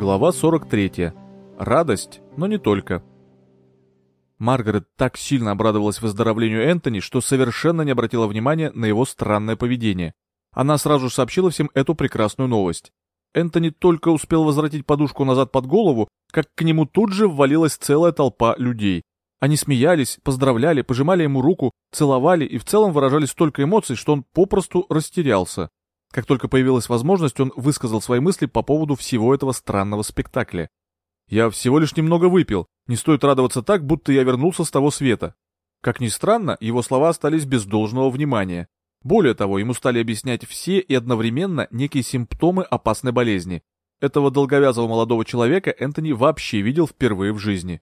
Глава 43. Радость, но не только. Маргарет так сильно обрадовалась выздоровлению Энтони, что совершенно не обратила внимания на его странное поведение. Она сразу сообщила всем эту прекрасную новость. Энтони только успел возвратить подушку назад под голову, как к нему тут же ввалилась целая толпа людей. Они смеялись, поздравляли, пожимали ему руку, целовали и в целом выражали столько эмоций, что он попросту растерялся. Как только появилась возможность, он высказал свои мысли по поводу всего этого странного спектакля. «Я всего лишь немного выпил. Не стоит радоваться так, будто я вернулся с того света». Как ни странно, его слова остались без должного внимания. Более того, ему стали объяснять все и одновременно некие симптомы опасной болезни. Этого долговязого молодого человека Энтони вообще видел впервые в жизни.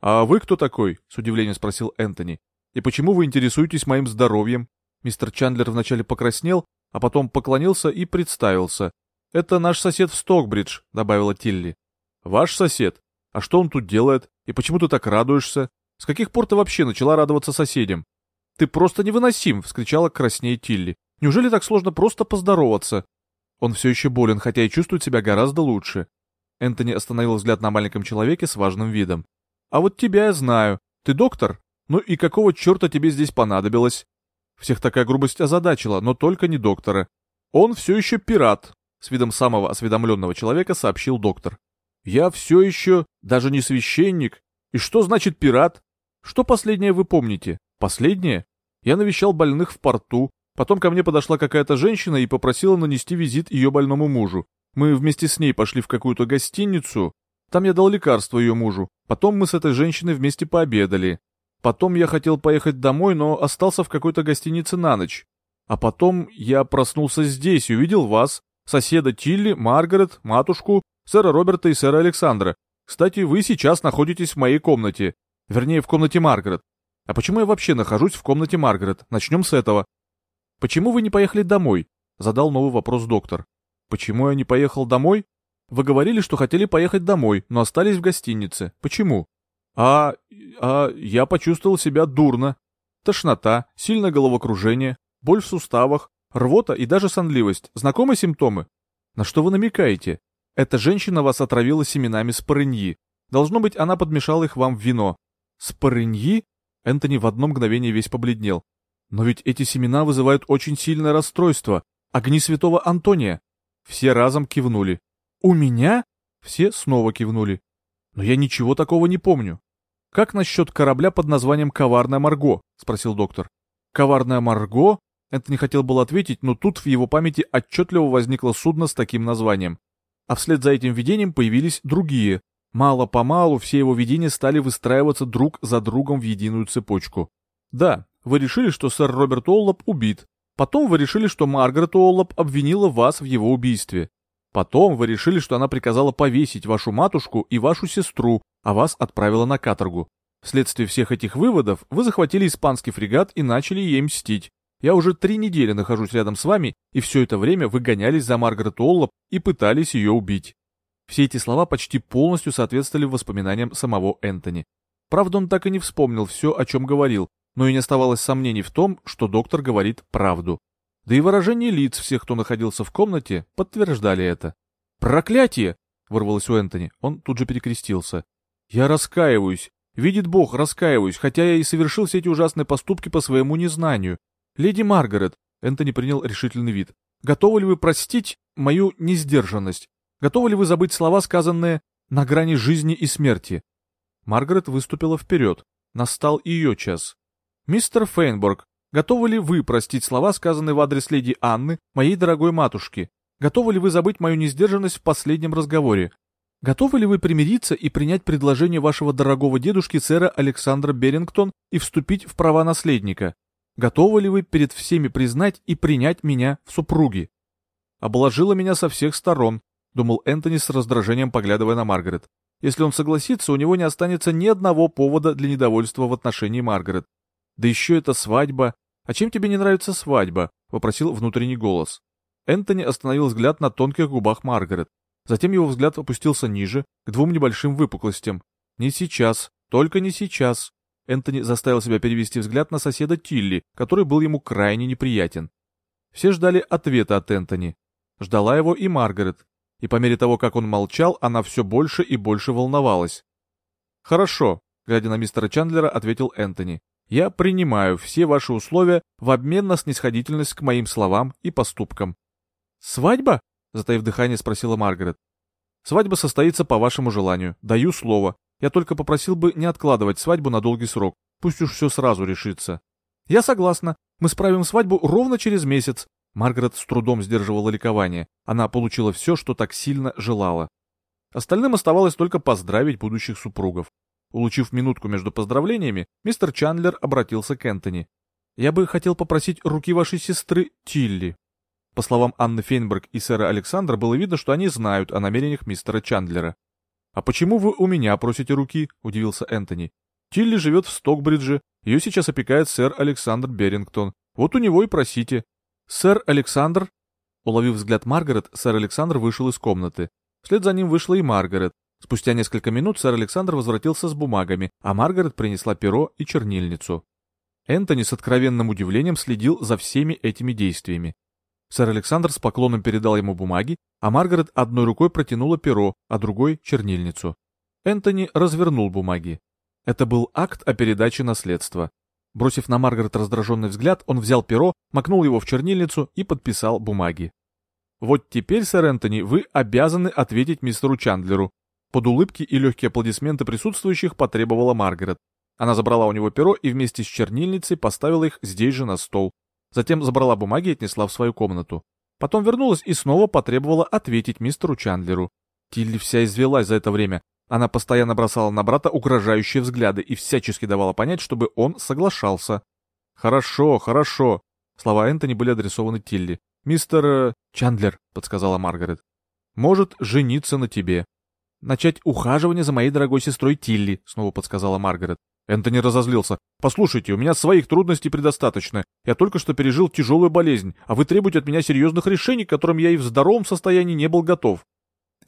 «А вы кто такой?» — с удивлением спросил Энтони. «И почему вы интересуетесь моим здоровьем?» Мистер Чандлер вначале покраснел, а потом поклонился и представился. «Это наш сосед в Стокбридж», — добавила Тилли. «Ваш сосед? А что он тут делает? И почему ты так радуешься? С каких пор ты вообще начала радоваться соседям?» «Ты просто невыносим!» — вскричала краснее Тилли. «Неужели так сложно просто поздороваться?» Он все еще болен, хотя и чувствует себя гораздо лучше. Энтони остановил взгляд на маленьком человеке с важным видом. «А вот тебя я знаю. Ты доктор? Ну и какого черта тебе здесь понадобилось?» Всех такая грубость озадачила, но только не доктора. Он все еще пират, с видом самого осведомленного человека сообщил доктор. Я все еще даже не священник. И что значит пират? Что последнее вы помните? Последнее? Я навещал больных в порту. Потом ко мне подошла какая-то женщина и попросила нанести визит ее больному мужу. Мы вместе с ней пошли в какую-то гостиницу. Там я дал лекарство ее мужу. Потом мы с этой женщиной вместе пообедали. Потом я хотел поехать домой, но остался в какой-то гостинице на ночь. А потом я проснулся здесь и увидел вас, соседа Тилли, Маргарет, матушку, сэра Роберта и сэра Александра. Кстати, вы сейчас находитесь в моей комнате. Вернее, в комнате Маргарет. А почему я вообще нахожусь в комнате Маргарет? Начнем с этого. Почему вы не поехали домой? Задал новый вопрос доктор. Почему я не поехал домой? Вы говорили, что хотели поехать домой, но остались в гостинице. Почему? А... а я почувствовал себя дурно. Тошнота, сильное головокружение, боль в суставах, рвота и даже сонливость. Знакомые симптомы? На что вы намекаете? Эта женщина вас отравила семенами спорыньи. Должно быть, она подмешала их вам в вино. Спорыньи? Энтони в одно мгновение весь побледнел. Но ведь эти семена вызывают очень сильное расстройство. Огни святого Антония. Все разом кивнули. У меня? Все снова кивнули. Но я ничего такого не помню. Как насчет корабля под названием «Коварная Марго»? Спросил доктор. «Коварная Марго?» Энтони хотел было ответить, но тут в его памяти отчетливо возникло судно с таким названием. А вслед за этим видением появились другие. Мало-помалу все его видения стали выстраиваться друг за другом в единую цепочку. Да, вы решили, что сэр Роберт Оллоп убит. Потом вы решили, что Маргарет Оллоп обвинила вас в его убийстве. Потом вы решили, что она приказала повесить вашу матушку и вашу сестру, а вас отправила на каторгу. Вследствие всех этих выводов вы захватили испанский фрегат и начали ей мстить. Я уже три недели нахожусь рядом с вами, и все это время вы гонялись за Маргарет Оллоп и пытались ее убить. Все эти слова почти полностью соответствовали воспоминаниям самого Энтони. Правда, он так и не вспомнил все, о чем говорил, но и не оставалось сомнений в том, что доктор говорит правду. Да и выражение лиц всех, кто находился в комнате, подтверждали это. «Проклятие!» — вырвалось у Энтони. Он тут же перекрестился. «Я раскаиваюсь. Видит Бог, раскаиваюсь, хотя я и совершил все эти ужасные поступки по своему незнанию. Леди Маргарет!» — Энтони принял решительный вид. «Готовы ли вы простить мою несдержанность? Готовы ли вы забыть слова, сказанные на грани жизни и смерти?» Маргарет выступила вперед. Настал ее час. «Мистер Фейнборг, Готовы ли вы простить слова, сказанные в адрес леди Анны, моей дорогой матушки? Готовы ли вы забыть мою несдержанность в последнем разговоре? Готовы ли вы примириться и принять предложение вашего дорогого дедушки сэра Александра Берингтон и вступить в права наследника? Готовы ли вы перед всеми признать и принять меня в супруги? Обложила меня со всех сторон, думал Энтони с раздражением, поглядывая на Маргарет. Если он согласится, у него не останется ни одного повода для недовольства в отношении Маргарет. Да еще эта свадьба, «А чем тебе не нравится свадьба?» — вопросил внутренний голос. Энтони остановил взгляд на тонких губах Маргарет. Затем его взгляд опустился ниже, к двум небольшим выпуклостям. «Не сейчас, только не сейчас». Энтони заставил себя перевести взгляд на соседа Тилли, который был ему крайне неприятен. Все ждали ответа от Энтони. Ждала его и Маргарет. и по мере того, как он молчал, она все больше и больше волновалась. «Хорошо», — глядя на мистера Чандлера, ответил Энтони. «Я принимаю все ваши условия в обмен на снисходительность к моим словам и поступкам». «Свадьба?» — затаив дыхание, спросила Маргарет. «Свадьба состоится по вашему желанию. Даю слово. Я только попросил бы не откладывать свадьбу на долгий срок. Пусть уж все сразу решится». «Я согласна. Мы справим свадьбу ровно через месяц». Маргарет с трудом сдерживала ликование. Она получила все, что так сильно желала. Остальным оставалось только поздравить будущих супругов. Улучив минутку между поздравлениями, мистер Чандлер обратился к Энтони. «Я бы хотел попросить руки вашей сестры Тилли». По словам Анны Фейнберг и сэра Александра, было видно, что они знают о намерениях мистера Чандлера. «А почему вы у меня просите руки?» – удивился Энтони. «Тилли живет в Стокбридже, ее сейчас опекает сэр Александр Берингтон. Вот у него и просите». «Сэр Александр?» Уловив взгляд Маргарет, сэр Александр вышел из комнаты. Вслед за ним вышла и Маргарет. Спустя несколько минут сэр Александр возвратился с бумагами, а Маргарет принесла перо и чернильницу. Энтони с откровенным удивлением следил за всеми этими действиями. Сэр Александр с поклоном передал ему бумаги, а Маргарет одной рукой протянула перо, а другой — чернильницу. Энтони развернул бумаги. Это был акт о передаче наследства. Бросив на Маргарет раздраженный взгляд, он взял перо, макнул его в чернильницу и подписал бумаги. «Вот теперь, сэр Энтони, вы обязаны ответить мистеру Чандлеру». Под улыбки и легкие аплодисменты присутствующих потребовала Маргарет. Она забрала у него перо и вместе с чернильницей поставила их здесь же на стол. Затем забрала бумаги и отнесла в свою комнату. Потом вернулась и снова потребовала ответить мистеру Чандлеру. Тилли вся извелась за это время. Она постоянно бросала на брата угрожающие взгляды и всячески давала понять, чтобы он соглашался. «Хорошо, хорошо». Слова Энтони были адресованы Тилли. «Мистер... Э, Чандлер», — подсказала Маргарет. «Может жениться на тебе». «Начать ухаживание за моей дорогой сестрой Тилли», — снова подсказала Маргарет. Энтони разозлился. «Послушайте, у меня своих трудностей предостаточно. Я только что пережил тяжелую болезнь, а вы требуете от меня серьезных решений, к которым я и в здоровом состоянии не был готов».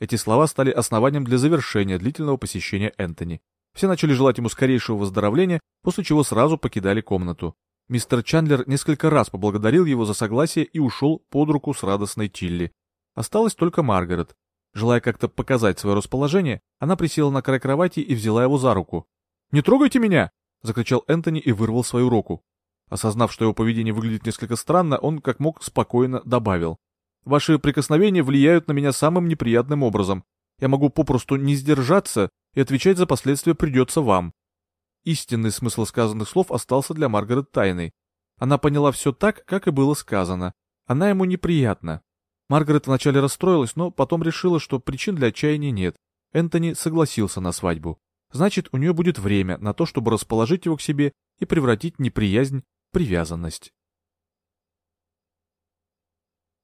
Эти слова стали основанием для завершения длительного посещения Энтони. Все начали желать ему скорейшего выздоровления, после чего сразу покидали комнату. Мистер Чандлер несколько раз поблагодарил его за согласие и ушел под руку с радостной Тилли. Осталась только Маргарет. Желая как-то показать свое расположение, она присела на край кровати и взяла его за руку. «Не трогайте меня!» — закричал Энтони и вырвал свою руку. Осознав, что его поведение выглядит несколько странно, он как мог спокойно добавил. «Ваши прикосновения влияют на меня самым неприятным образом. Я могу попросту не сдержаться, и отвечать за последствия придется вам». Истинный смысл сказанных слов остался для Маргарет тайной. Она поняла все так, как и было сказано. Она ему неприятна. Маргарет вначале расстроилась, но потом решила, что причин для отчаяния нет. Энтони согласился на свадьбу значит, у нее будет время на то, чтобы расположить его к себе и превратить неприязнь в привязанность.